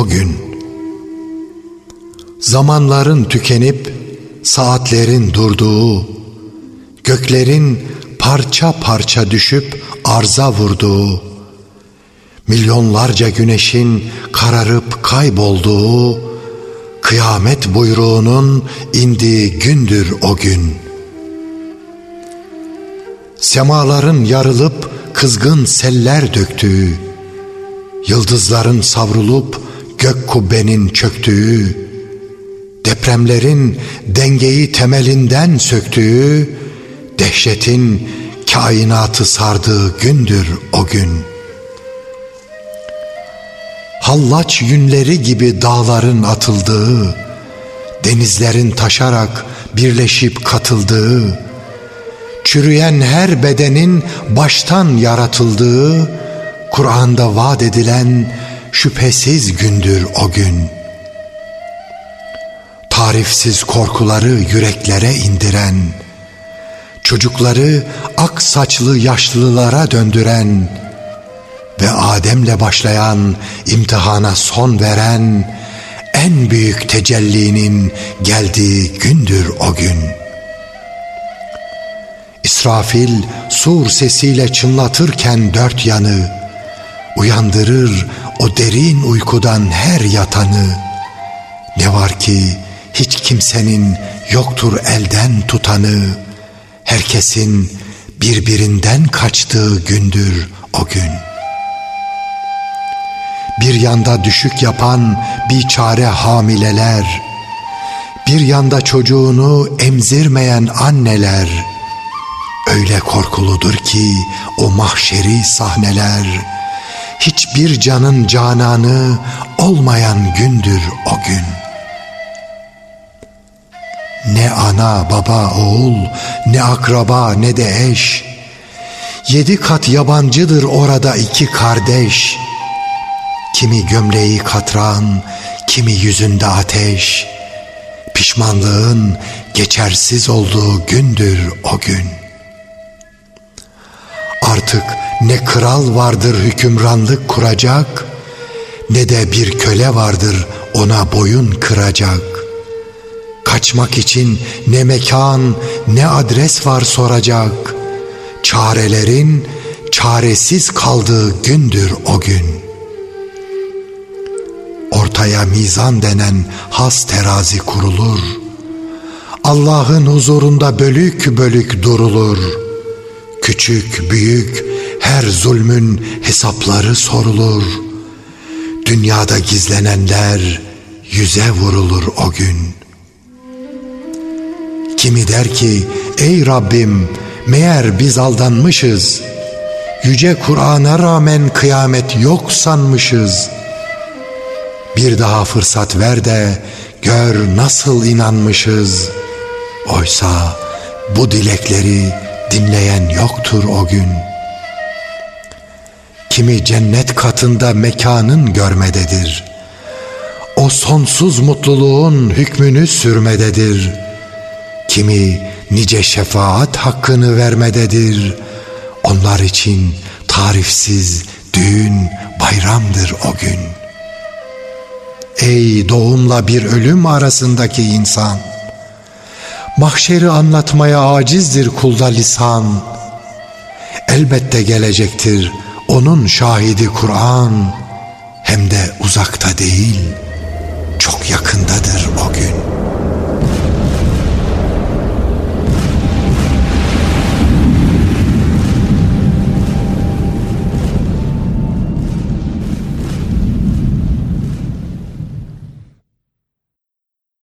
o gün. Zamanların tükenip saatlerin durduğu, göklerin parça parça düşüp arza vurduğu, milyonlarca güneşin kararıp kaybolduğu, kıyamet buyruğunun indiği gündür o gün. Semaların yarılıp kızgın seller döktüğü, yıldızların savrulup gök kubbenin çöktüğü, depremlerin dengeyi temelinden söktüğü, dehşetin kainatı sardığı gündür o gün.'' hallaç yünleri gibi dağların atıldığı, denizlerin taşarak birleşip katıldığı, çürüyen her bedenin baştan yaratıldığı, Kur'an'da vaat edilen şüphesiz gündür o gün. Tarifsiz korkuları yüreklere indiren, çocukları ak saçlı yaşlılara döndüren, ve Adem'le başlayan imtihana son veren en büyük tecellinin geldiği gündür o gün. İsrafil sur sesiyle çınlatırken dört yanı, uyandırır o derin uykudan her yatanı. Ne var ki hiç kimsenin yoktur elden tutanı, herkesin birbirinden kaçtığı gündür o gün.'' Bir yanda düşük yapan bir çare hamileler, bir yanda çocuğunu emzirmeyen anneler, öyle korkuludur ki o mahşeri sahneler, hiçbir canın cananı olmayan gündür o gün. Ne ana, baba, oğul, ne akraba, ne de eş, yedi kat yabancıdır orada iki kardeş.'' Kimi gömleği katran, kimi yüzünde ateş. Pişmanlığın geçersiz olduğu gündür o gün. Artık ne kral vardır hükümranlık kuracak, ne de bir köle vardır ona boyun kıracak. Kaçmak için ne mekan ne adres var soracak. Çarelerin çaresiz kaldığı gündür o gün.'' Ortaya mizan denen has terazi kurulur. Allah'ın huzurunda bölük bölük durulur. Küçük, büyük, her zulmün hesapları sorulur. Dünyada gizlenenler yüze vurulur o gün. Kimi der ki, ey Rabbim, meğer biz aldanmışız. Yüce Kur'an'a rağmen kıyamet yok sanmışız.'' Bir daha fırsat ver de gör nasıl inanmışız. Oysa bu dilekleri dinleyen yoktur o gün. Kimi cennet katında mekanın görmededir. O sonsuz mutluluğun hükmünü sürmededir. Kimi nice şefaat hakkını vermededir. Onlar için tarifsiz düğün bayramdır o gün.'' Ey doğumla bir ölüm arasındaki insan! Mahşeri anlatmaya acizdir kulda lisan. Elbette gelecektir onun şahidi Kur'an. Hem de uzakta değil, çok yakında.